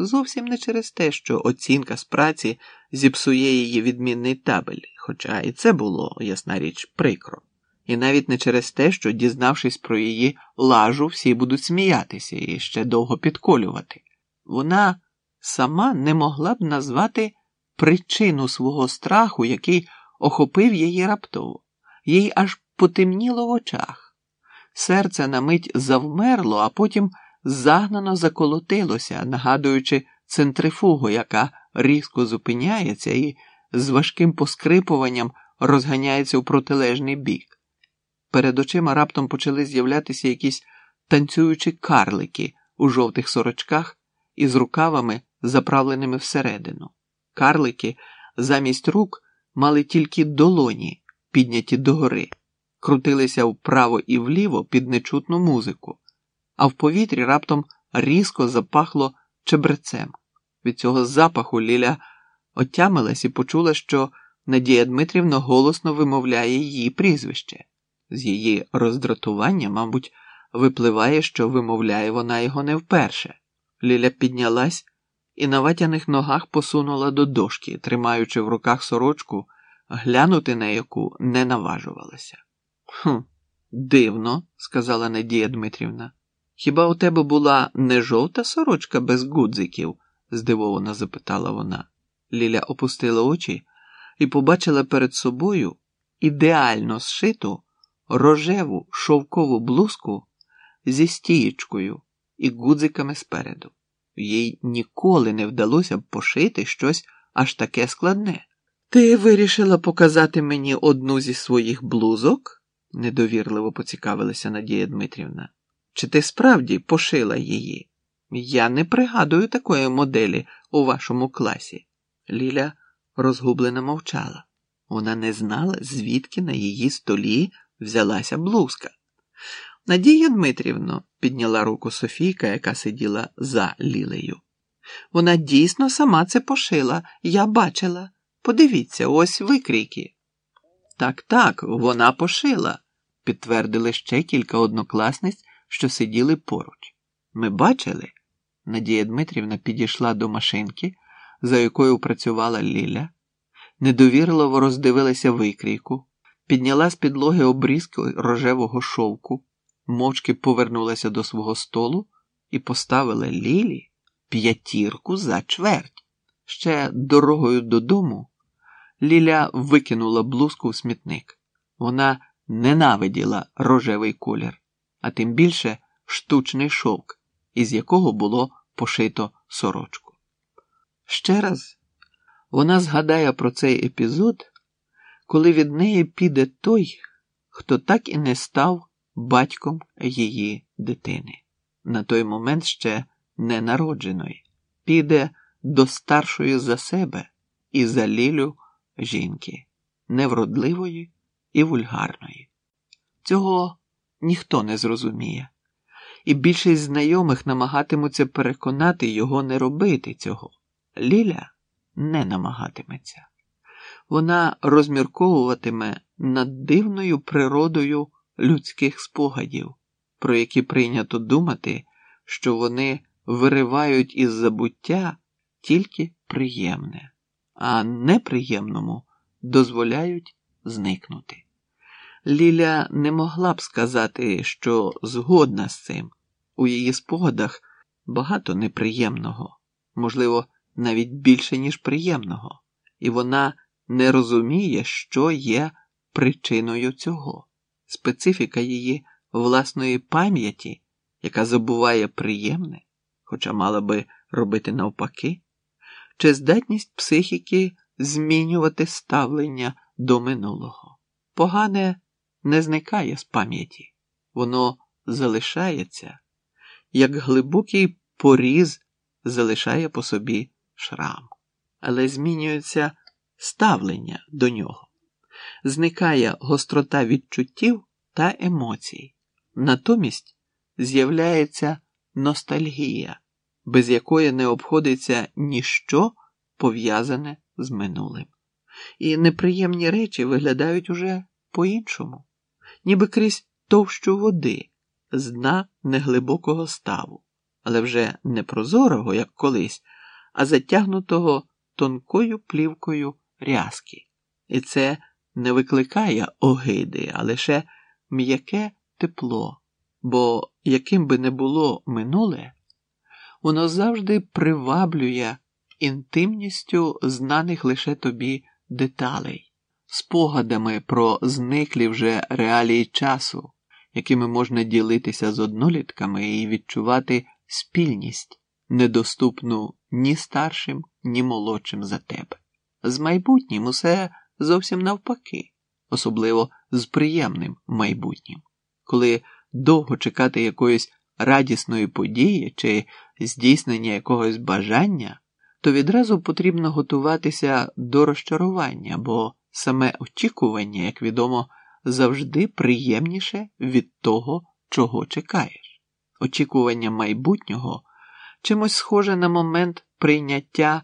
Зовсім не через те, що оцінка з праці зіпсує її відмінний табель, хоча і це було, ясна річ, прикро. І навіть не через те, що, дізнавшись про її лажу, всі будуть сміятися і ще довго підколювати. Вона сама не могла б назвати причину свого страху, який охопив її раптово, їй аж потемніло в очах. Серце на мить завмерло, а потім загнано заколотилося, нагадуючи центрифугу, яка різко зупиняється і з важким поскрипуванням розганяється у протилежний бік. Перед очима раптом почали з'являтися якісь танцюючі карлики у жовтих сорочках із рукавами, заправленими всередину. Карлики замість рук мали тільки долоні, підняті догори, крутилися вправо і вліво під нечутну музику, а в повітрі раптом різко запахло чебрецем. Від цього запаху Ліля отямилась і почула, що Надія Дмитрівна голосно вимовляє її прізвище. З її роздратування, мабуть, випливає, що вимовляє вона його не вперше. Ліля піднялась і на ватяних ногах посунула до дошки, тримаючи в руках сорочку, глянути на яку не наважувалася. Хм, дивно, сказала Надія Дмитрівна. Хіба у тебе була не жовта сорочка без гудзиків? здивовано запитала вона. Ліля опустила очі і побачила перед собою ідеально зшиту рожеву шовкову блузку зі стієчкою і гудзиками спереду. Їй ніколи не вдалося б пошити щось аж таке складне. Ти вирішила показати мені одну зі своїх блузок? недовірливо поцікавилася Надія Дмитрівна. Чи ти справді пошила її? Я не пригадую такої моделі у вашому класі. Ліля розгублено мовчала. Вона не знала, звідки на її столі взялася блузка. Надія Дмитрівно, підняла руку Софійка, яка сиділа за Лілею. Вона дійсно сама це пошила, я бачила. Подивіться, ось викрійки. Так, так, вона пошила, підтвердили ще кілька однокласниць, що сиділи поруч. Ми бачили. Надія Дмитрівна підійшла до машинки, за якою працювала Ліля, недовірливо роздивилася викрійку, підняла з підлоги обрізки рожевого шовку, мовчки повернулася до свого столу і поставила Лілі п'ятірку за чверть. Ще дорогою додому Ліля викинула блузку в смітник. Вона ненавиділа рожевий колір, а тим більше штучний шовк, із якого було пошито сорочку. Ще раз вона згадає про цей епізод, коли від неї піде той, хто так і не став батьком її дитини, на той момент ще ненародженої, піде до старшої за себе і за лілю жінки, невродливої і вульгарної. Цього ніхто не зрозуміє, і більшість знайомих намагатимуться переконати його не робити цього. Ліля не намагатиметься. Вона розмірковуватиме над дивною природою людських спогадів, про які прийнято думати, що вони виривають із забуття тільки приємне, а неприємному дозволяють зникнути. Ліля не могла б сказати, що згодна з цим. У її спогадах багато неприємного, можливо, навіть більше, ніж приємного, і вона не розуміє, що є причиною цього. Специфіка її власної пам'яті, яка забуває приємне, хоча мала би робити навпаки, чи здатність психіки змінювати ставлення до минулого. Погане не зникає з пам'яті, воно залишається, як глибокий поріз залишає по собі шрам, але змінюється ставлення до нього, зникає гострота відчуттів та емоцій, натомість з'являється ностальгія, без якої не обходиться ніщо пов'язане з минулим. І неприємні речі виглядають уже по-іншому, ніби крізь товщу води з дна неглибокого ставу. але вже не прозорого, як колись, а затягнутого тонкою плівкою рязки. І це не викликає огиди, а лише м'яке тепло, бо яким би не було минуле, воно завжди приваблює інтимністю знаних лише тобі деталей, спогадами про зниклі вже реалії часу, якими можна ділитися з однолітками і відчувати спільність, недоступну ні старшим, ні молодшим за тебе. З майбутнім усе зовсім навпаки, особливо з приємним майбутнім, коли довго чекати якоїсь радісної події чи здійснення якогось бажання, то відразу потрібно готуватися до розчарування, бо саме очікування, як відомо, завжди приємніше від того, чого чекаєш. Очікування майбутнього чимось схоже на момент прийняття